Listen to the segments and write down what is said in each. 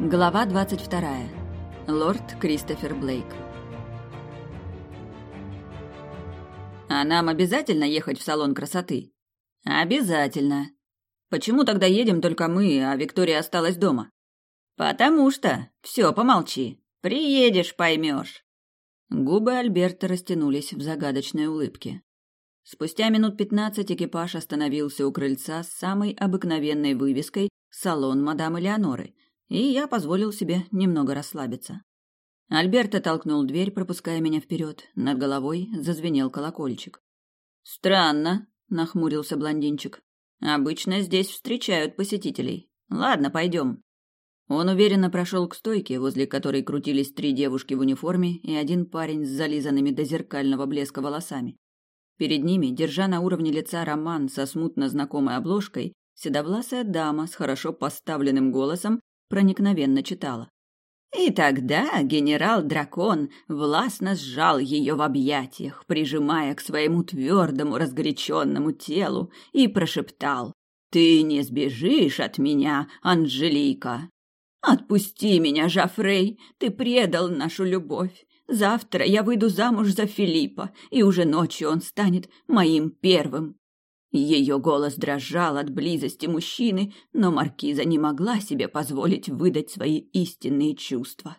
Глава 22. Лорд Кристофер Блейк. А нам обязательно ехать в салон красоты? Обязательно. Почему тогда едем только мы, а Виктория осталась дома? Потому что. Все, помолчи. Приедешь, поймешь. Губы Альберта растянулись в загадочной улыбке. Спустя минут пятнадцать экипаж остановился у крыльца с самой обыкновенной вывеской «Салон мадам Элеоноры», и я позволил себе немного расслабиться. Альберто толкнул дверь, пропуская меня вперед. Над головой зазвенел колокольчик. «Странно», — нахмурился блондинчик. «Обычно здесь встречают посетителей. Ладно, пойдем». Он уверенно прошел к стойке, возле которой крутились три девушки в униформе и один парень с зализанными до зеркального блеска волосами. Перед ними, держа на уровне лица роман со смутно знакомой обложкой, седовласая дама с хорошо поставленным голосом проникновенно читала. И тогда генерал-дракон властно сжал ее в объятиях, прижимая к своему твердому разгоряченному телу, и прошептал «Ты не сбежишь от меня, Анжелика!» «Отпусти меня, Жафрей, ты предал нашу любовь. Завтра я выйду замуж за Филиппа, и уже ночью он станет моим первым. Ее голос дрожал от близости мужчины, но маркиза не могла себе позволить выдать свои истинные чувства.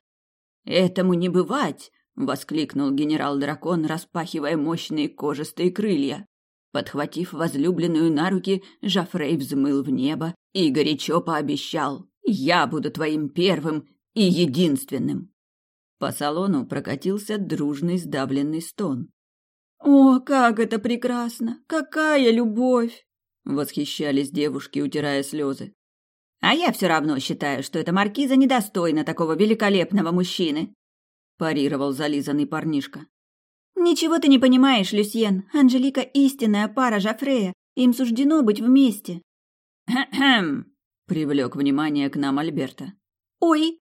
«Этому не бывать!» — воскликнул генерал-дракон, распахивая мощные кожистые крылья. Подхватив возлюбленную на руки, Жафрей взмыл в небо и горячо пообещал «Я буду твоим первым и единственным». По салону прокатился дружный сдавленный стон. «О, как это прекрасно! Какая любовь!» Восхищались девушки, утирая слезы. «А я все равно считаю, что эта маркиза недостойна такого великолепного мужчины», парировал зализанный парнишка. «Ничего ты не понимаешь, Люсьен. Анжелика — истинная пара Жафрея. Им суждено быть вместе». «Хм-хм», — привлек внимание к нам Альберта. «Ой!»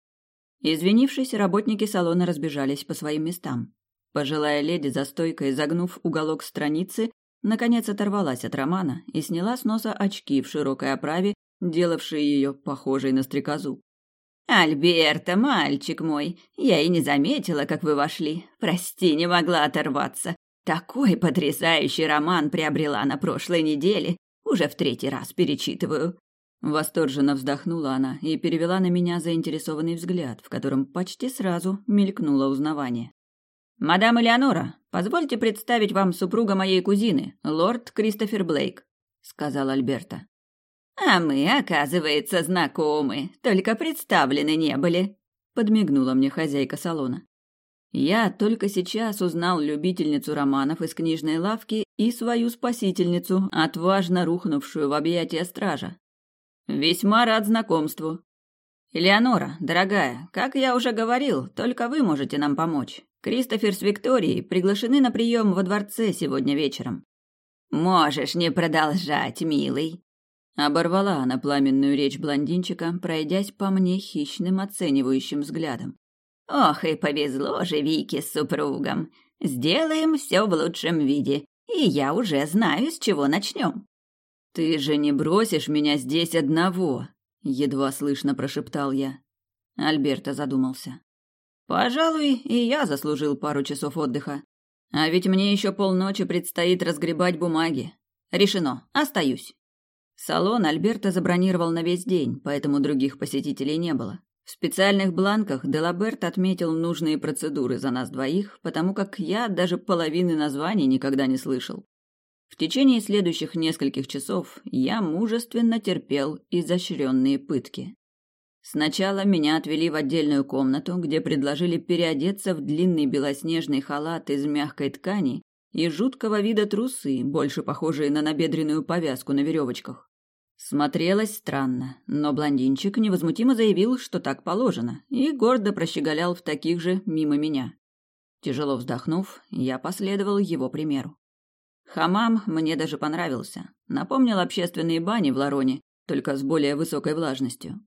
Извинившись, работники салона разбежались по своим местам. Пожилая леди за стойкой, загнув уголок страницы, наконец оторвалась от романа и сняла с носа очки в широкой оправе, делавшие ее похожей на стрекозу. «Альберта, мальчик мой, я и не заметила, как вы вошли. Прости, не могла оторваться. Такой потрясающий роман приобрела на прошлой неделе. Уже в третий раз перечитываю. Восторженно вздохнула она и перевела на меня заинтересованный взгляд, в котором почти сразу мелькнуло узнавание. «Мадам Элеонора, позвольте представить вам супруга моей кузины, лорд Кристофер Блейк», — сказал Альберта. «А мы, оказывается, знакомы, только представлены не были», — подмигнула мне хозяйка салона. Я только сейчас узнал любительницу романов из книжной лавки и свою спасительницу, отважно рухнувшую в объятия стража. Весьма рад знакомству. Элеонора, дорогая, как я уже говорил, только вы можете нам помочь. Кристофер с Викторией приглашены на прием во дворце сегодня вечером. Можешь не продолжать, милый. Оборвала она пламенную речь блондинчика, пройдясь по мне хищным оценивающим взглядом. Ох, и повезло же Вике с супругом. Сделаем все в лучшем виде, и я уже знаю, с чего начнем. «Ты же не бросишь меня здесь одного!» — едва слышно прошептал я. Альберто задумался. «Пожалуй, и я заслужил пару часов отдыха. А ведь мне еще полночи предстоит разгребать бумаги. Решено, остаюсь». Салон Альберто забронировал на весь день, поэтому других посетителей не было. В специальных бланках Делаберт отметил нужные процедуры за нас двоих, потому как я даже половины названий никогда не слышал. В течение следующих нескольких часов я мужественно терпел изощренные пытки. Сначала меня отвели в отдельную комнату, где предложили переодеться в длинный белоснежный халат из мягкой ткани и жуткого вида трусы, больше похожие на набедренную повязку на веревочках. Смотрелось странно, но блондинчик невозмутимо заявил, что так положено, и гордо прощеголял в таких же мимо меня. Тяжело вздохнув, я последовал его примеру. Хамам мне даже понравился. Напомнил общественные бани в Лароне, только с более высокой влажностью.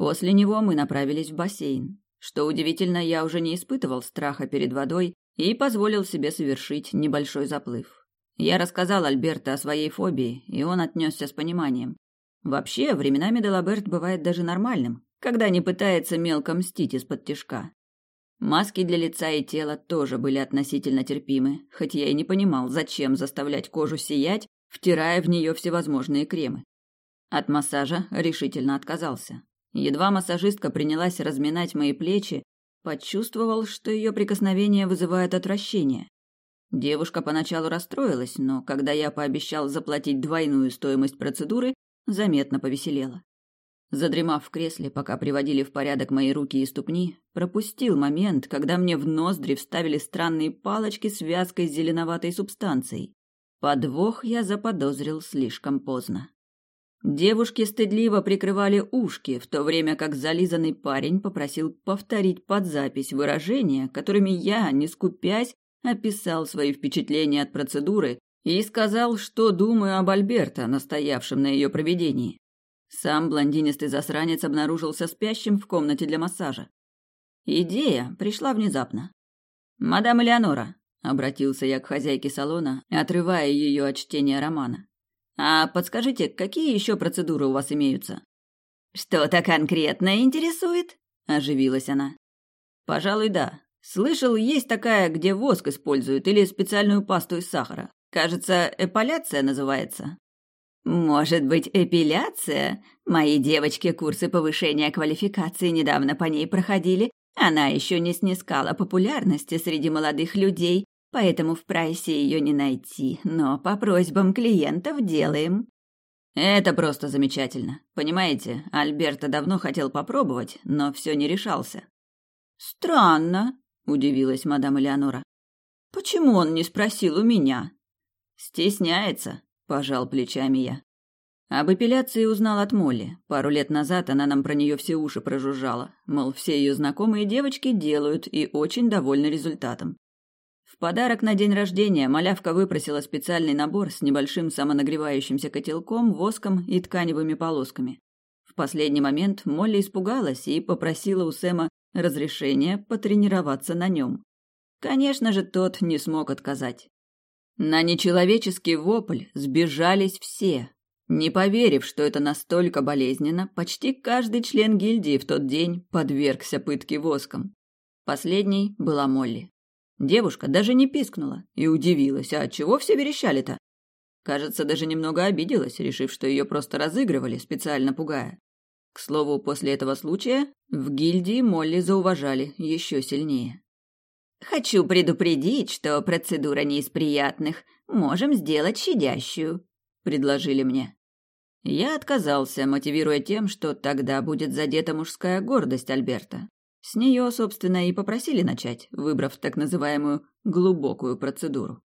После него мы направились в бассейн. Что удивительно, я уже не испытывал страха перед водой и позволил себе совершить небольшой заплыв. Я рассказал Альберто о своей фобии, и он отнесся с пониманием. Вообще, временами Делаберт бывает даже нормальным, когда не пытается мелко мстить из-под тишка. Маски для лица и тела тоже были относительно терпимы, хоть я и не понимал, зачем заставлять кожу сиять, втирая в нее всевозможные кремы. От массажа решительно отказался. Едва массажистка принялась разминать мои плечи, почувствовал, что ее прикосновение вызывает отвращение. Девушка поначалу расстроилась, но когда я пообещал заплатить двойную стоимость процедуры, заметно повеселела. Задремав в кресле, пока приводили в порядок мои руки и ступни, пропустил момент, когда мне в ноздри вставили странные палочки с вязкой зеленоватой субстанцией. Подвох я заподозрил слишком поздно. Девушки стыдливо прикрывали ушки, в то время как зализанный парень попросил повторить под запись выражения, которыми я, не скупясь, описал свои впечатления от процедуры и сказал, что думаю об Альберто, настоявшем на ее проведении. Сам блондинистый засранец обнаружился спящим в комнате для массажа. Идея пришла внезапно. «Мадам Элеонора», — обратился я к хозяйке салона, отрывая ее от чтения романа. «А подскажите, какие еще процедуры у вас имеются?» «Что-то конкретно интересует?» – оживилась она. «Пожалуй, да. Слышал, есть такая, где воск используют или специальную пасту из сахара. Кажется, эполяция называется». Может быть, эпиляция? Мои девочки курсы повышения квалификации недавно по ней проходили. Она еще не снискала популярности среди молодых людей, поэтому в прайсе ее не найти, но по просьбам клиентов делаем. Это просто замечательно. Понимаете, Альберто давно хотел попробовать, но все не решался. Странно, удивилась мадам Элеонора. Почему он не спросил у меня? Стесняется, пожал плечами я. Об эпиляции узнал от Молли. Пару лет назад она нам про нее все уши прожужжала. Мол, все ее знакомые девочки делают и очень довольны результатом. В подарок на день рождения малявка выпросила специальный набор с небольшим самонагревающимся котелком, воском и тканевыми полосками. В последний момент Молли испугалась и попросила у Сэма разрешения потренироваться на нем. Конечно же, тот не смог отказать. На нечеловеческий вопль сбежались все. Не поверив, что это настолько болезненно, почти каждый член гильдии в тот день подвергся пытке воском. Последней была Молли. Девушка даже не пискнула и удивилась, а чего все верещали-то? Кажется, даже немного обиделась, решив, что ее просто разыгрывали, специально пугая. К слову, после этого случая в гильдии Молли зауважали еще сильнее. Хочу предупредить, что процедура не из приятных. Можем сделать щадящую, предложили мне. Я отказался, мотивируя тем, что тогда будет задета мужская гордость Альберта. С нее, собственно, и попросили начать, выбрав так называемую глубокую процедуру.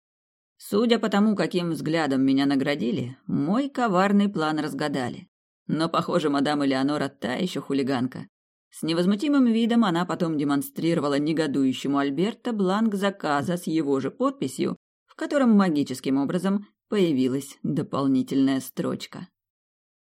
Судя по тому, каким взглядом меня наградили, мой коварный план разгадали. Но, похоже, мадам Элеонора та еще хулиганка. С невозмутимым видом она потом демонстрировала негодующему Альберто бланк заказа с его же подписью, в котором магическим образом появилась дополнительная строчка.